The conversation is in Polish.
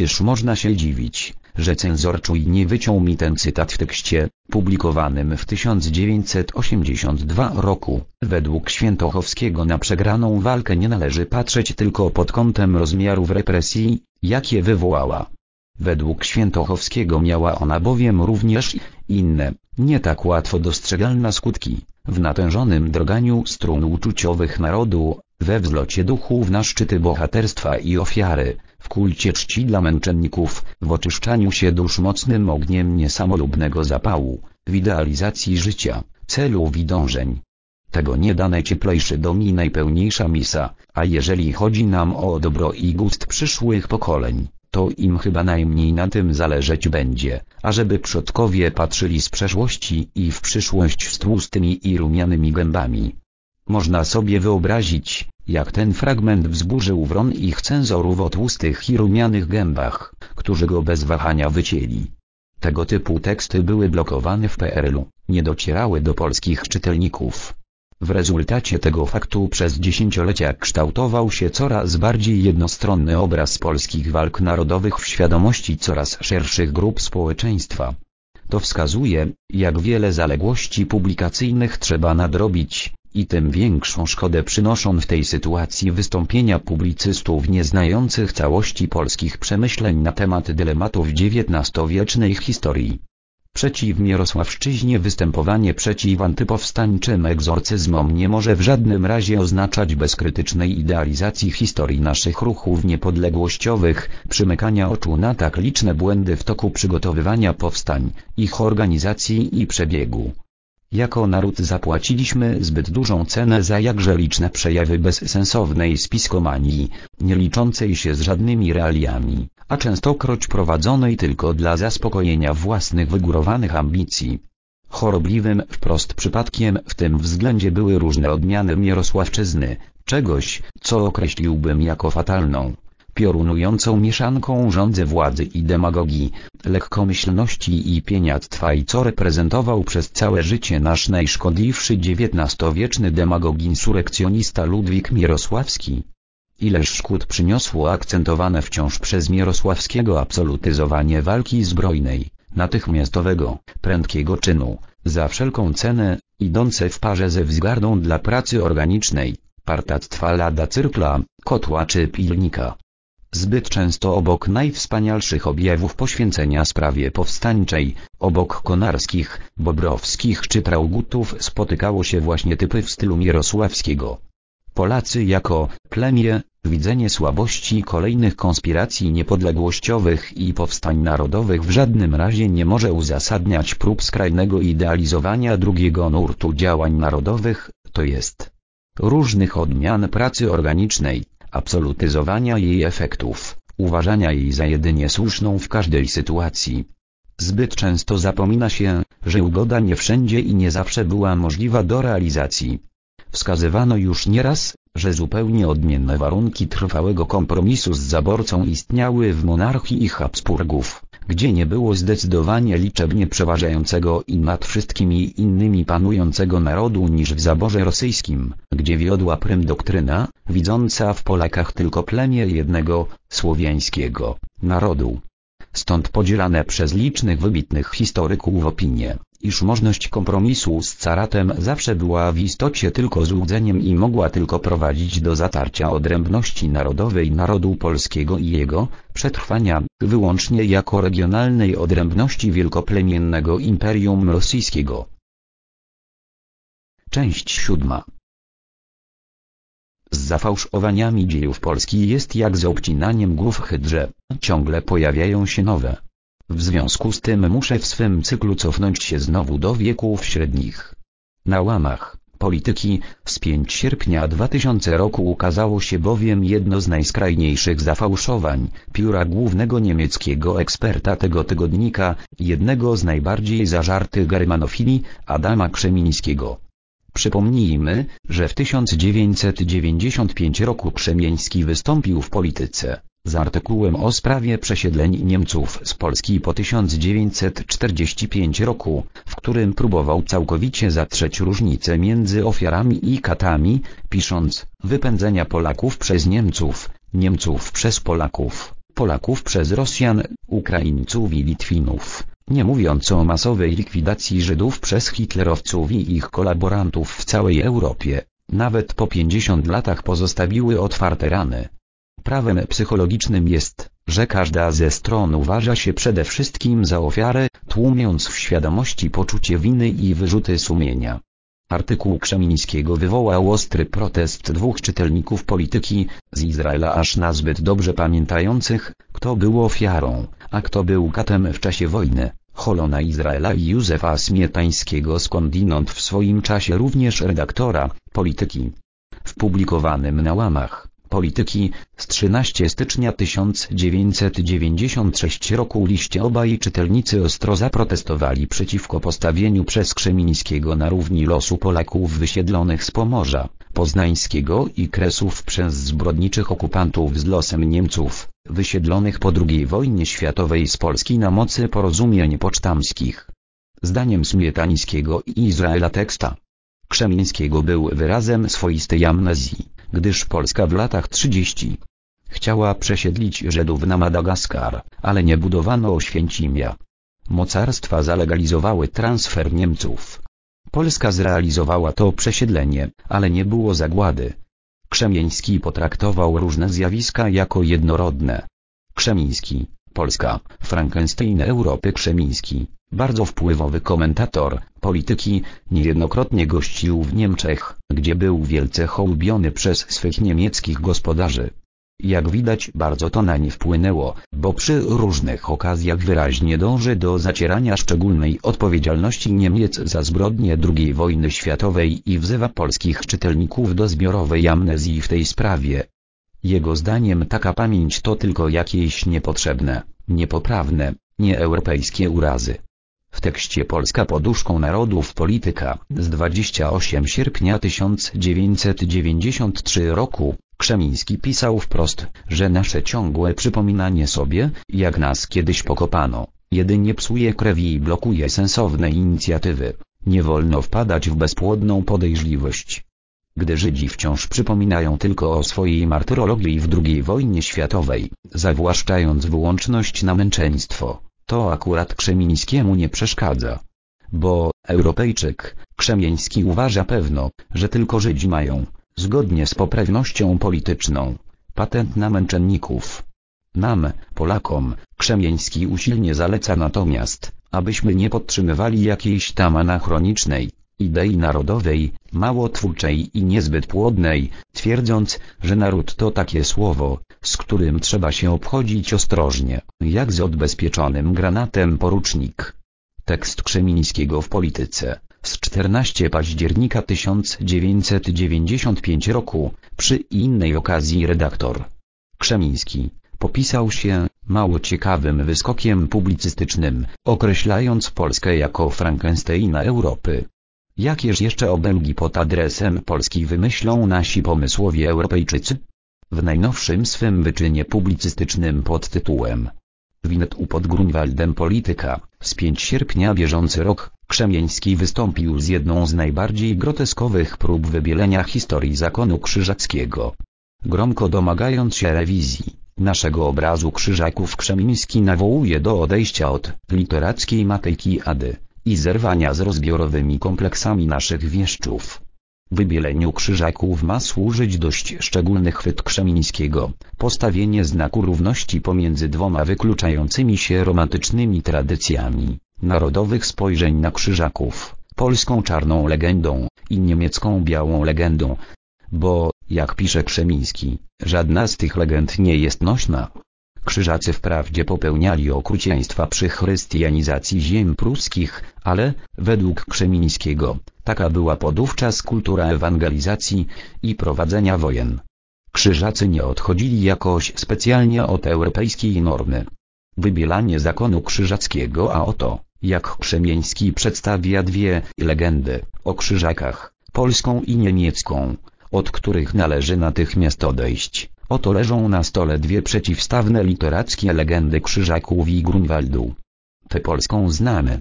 Czyż można się dziwić, że cenzor czujnie wyciął mi ten cytat w tekście, publikowanym w 1982 roku. Według Świętochowskiego na przegraną walkę nie należy patrzeć tylko pod kątem rozmiarów represji, jakie wywołała. Według Świętochowskiego miała ona bowiem również inne, nie tak łatwo dostrzegalne skutki, w natężonym droganiu strun uczuciowych narodu, we wzlocie duchów na szczyty bohaterstwa i ofiary, w kulcie czci dla męczenników, w oczyszczaniu się dusz mocnym ogniem niesamolubnego zapału, w idealizacji życia, celów i dążeń. Tego nie da najcieplejszy dom i najpełniejsza misa, a jeżeli chodzi nam o dobro i gust przyszłych pokoleń, to im chyba najmniej na tym zależeć będzie, ażeby przodkowie patrzyli z przeszłości i w przyszłość z tłustymi i rumianymi gębami. Można sobie wyobrazić, jak ten fragment wzburzył wron ich cenzorów o tłustych i rumianych gębach, którzy go bez wahania wycięli. Tego typu teksty były blokowane w PRL-u, nie docierały do polskich czytelników. W rezultacie tego faktu przez dziesięciolecia kształtował się coraz bardziej jednostronny obraz polskich walk narodowych w świadomości coraz szerszych grup społeczeństwa. To wskazuje, jak wiele zaległości publikacyjnych trzeba nadrobić, i tym większą szkodę przynoszą w tej sytuacji wystąpienia publicystów nieznających całości polskich przemyśleń na temat dylematów XIX-wiecznej historii. Przeciw Mirosławszczyźnie występowanie przeciw antypowstańczym egzorcyzmom nie może w żadnym razie oznaczać bezkrytycznej idealizacji historii naszych ruchów niepodległościowych, przymykania oczu na tak liczne błędy w toku przygotowywania powstań, ich organizacji i przebiegu. Jako naród zapłaciliśmy zbyt dużą cenę za jakże liczne przejawy bezsensownej spiskomanii, nie liczącej się z żadnymi realiami, a częstokroć prowadzonej tylko dla zaspokojenia własnych wygórowanych ambicji. Chorobliwym wprost przypadkiem w tym względzie były różne odmiany Mirosławczyzny, czegoś, co określiłbym jako fatalną piorunującą mieszanką rządzy władzy i demagogii, lekkomyślności i pieniactwa i co reprezentował przez całe życie nasz najszkodliwszy XIX-wieczny demagog insurekcjonista Ludwik Mirosławski. Ileż szkód przyniosło akcentowane wciąż przez Mirosławskiego absolutyzowanie walki zbrojnej, natychmiastowego, prędkiego czynu, za wszelką cenę, idące w parze ze wzgardą dla pracy organicznej, partactwa lada cyrkla, kotła czy pilnika. Zbyt często obok najwspanialszych objawów poświęcenia sprawie powstańczej, obok konarskich, bobrowskich czy traugutów spotykało się właśnie typy w stylu Mirosławskiego. Polacy jako plemię, widzenie słabości kolejnych konspiracji niepodległościowych i powstań narodowych w żadnym razie nie może uzasadniać prób skrajnego idealizowania drugiego nurtu działań narodowych, to jest różnych odmian pracy organicznej, absolutyzowania jej efektów, uważania jej za jedynie słuszną w każdej sytuacji. Zbyt często zapomina się, że ugoda nie wszędzie i nie zawsze była możliwa do realizacji. Wskazywano już nieraz, że zupełnie odmienne warunki trwałego kompromisu z zaborcą istniały w monarchii i Habsburgów gdzie nie było zdecydowanie liczebnie przeważającego i nad wszystkimi innymi panującego narodu niż w zaborze rosyjskim, gdzie wiodła prym doktryna, widząca w Polakach tylko plemię jednego, słowiańskiego, narodu. Stąd podzielane przez licznych wybitnych historyków opinie, iż możność kompromisu z caratem zawsze była w istocie tylko złudzeniem i mogła tylko prowadzić do zatarcia odrębności narodowej narodu polskiego i jego przetrwania wyłącznie jako regionalnej odrębności wielkoplemiennego Imperium Rosyjskiego. Część siódma z zafałszowaniami dziejów Polski jest jak z obcinaniem głów hydrze, ciągle pojawiają się nowe. W związku z tym muszę w swym cyklu cofnąć się znowu do wieków średnich. Na łamach polityki z 5 sierpnia 2000 roku ukazało się bowiem jedno z najskrajniejszych zafałszowań pióra głównego niemieckiego eksperta tego tygodnika, jednego z najbardziej zażartych germanofili, Adama Krzemińskiego. Przypomnijmy, że w 1995 roku Krzemieński wystąpił w polityce z artykułem o sprawie przesiedleń Niemców z Polski po 1945 roku, w którym próbował całkowicie zatrzeć różnicę między ofiarami i katami, pisząc, wypędzenia Polaków przez Niemców, Niemców przez Polaków, Polaków przez Rosjan, Ukraińców i Litwinów, nie mówiąc o masowej likwidacji Żydów przez hitlerowców i ich kolaborantów w całej Europie, nawet po 50 latach pozostawiły otwarte rany. Prawem psychologicznym jest, że każda ze stron uważa się przede wszystkim za ofiarę, tłumiąc w świadomości poczucie winy i wyrzuty sumienia. Artykuł Krzemińskiego wywołał ostry protest dwóch czytelników polityki, z Izraela aż nazbyt dobrze pamiętających, kto był ofiarą, a kto był katem w czasie wojny, Holona Izraela i Józefa Smietańskiego skądinąd w swoim czasie również redaktora, polityki. W publikowanym na łamach polityki, z 13 stycznia 1996 roku liście obaj czytelnicy ostro zaprotestowali przeciwko postawieniu przez Krzemińskiego na równi losu Polaków wysiedlonych z Pomorza, Poznańskiego i Kresów przez zbrodniczych okupantów z losem Niemców, wysiedlonych po II wojnie światowej z Polski na mocy porozumień pocztamskich. Zdaniem Smietańskiego i Izraela teksta Krzemińskiego był wyrazem swoistej amnezji gdyż Polska w latach 30. chciała przesiedlić Żydów na Madagaskar, ale nie budowano Oświęcimia. Mocarstwa zalegalizowały transfer Niemców. Polska zrealizowała to przesiedlenie, ale nie było zagłady. Krzemieński potraktował różne zjawiska jako jednorodne. Krzemiński, Polska, Frankenstein Europy Krzemiński, bardzo wpływowy komentator, polityki, niejednokrotnie gościł w Niemczech, gdzie był wielce hołubiony przez swych niemieckich gospodarzy. Jak widać bardzo to na nie wpłynęło, bo przy różnych okazjach wyraźnie dąży do zacierania szczególnej odpowiedzialności Niemiec za zbrodnie II wojny światowej i wzywa polskich czytelników do zbiorowej amnezji w tej sprawie. Jego zdaniem taka pamięć to tylko jakieś niepotrzebne, niepoprawne, nieeuropejskie urazy. W tekście Polska poduszką narodów polityka z 28 sierpnia 1993 roku Krzemiński pisał wprost, że nasze ciągłe przypominanie sobie, jak nas kiedyś pokopano, jedynie psuje krewi i blokuje sensowne inicjatywy. Nie wolno wpadać w bezpłodną podejrzliwość. Gdy Żydzi wciąż przypominają tylko o swojej martyrologii w II wojnie światowej, zawłaszczając wyłączność na męczeństwo, to akurat Krzemińskiemu nie przeszkadza. Bo, Europejczyk, Krzemieński uważa pewno, że tylko Żydzi mają, zgodnie z poprawnością polityczną, patent na męczenników. Nam, Polakom, Krzemieński usilnie zaleca natomiast, abyśmy nie podtrzymywali jakiejś tam anachronicznej, idei narodowej, mało twórczej i niezbyt płodnej, twierdząc, że naród to takie słowo, z którym trzeba się obchodzić ostrożnie, jak z odbezpieczonym granatem porucznik. Tekst Krzemińskiego w polityce, z 14 października 1995 roku, przy innej okazji redaktor Krzemiński, popisał się, mało ciekawym wyskokiem publicystycznym, określając Polskę jako Frankensteina Europy. Jakież jeszcze obelgi pod adresem Polski wymyślą nasi pomysłowi Europejczycy? W najnowszym swym wyczynie publicystycznym pod tytułem Winet u pod Grunwaldem Polityka, z 5 sierpnia bieżący rok, Krzemieński wystąpił z jedną z najbardziej groteskowych prób wybielenia historii zakonu krzyżackiego. Gromko domagając się rewizji naszego obrazu krzyżaków Krzemiński nawołuje do odejścia od literackiej matejki Ady i zerwania z rozbiorowymi kompleksami naszych wieszczów. Wybieleniu krzyżaków ma służyć dość szczególny chwyt Krzemińskiego, postawienie znaku równości pomiędzy dwoma wykluczającymi się romantycznymi tradycjami, narodowych spojrzeń na krzyżaków, polską czarną legendą i niemiecką białą legendą. Bo, jak pisze Krzemiński, żadna z tych legend nie jest nośna. Krzyżacy wprawdzie popełniali okrucieństwa przy chrystianizacji ziem pruskich, ale, według Krzemińskiego, taka była podówczas kultura ewangelizacji i prowadzenia wojen. Krzyżacy nie odchodzili jakoś specjalnie od europejskiej normy. Wybielanie zakonu krzyżackiego a oto, jak Krzemieński przedstawia dwie legendy o krzyżakach, polską i niemiecką, od których należy natychmiast odejść. Oto leżą na stole dwie przeciwstawne literackie legendy Krzyżaków i Grunwaldu. Tę polską znamy,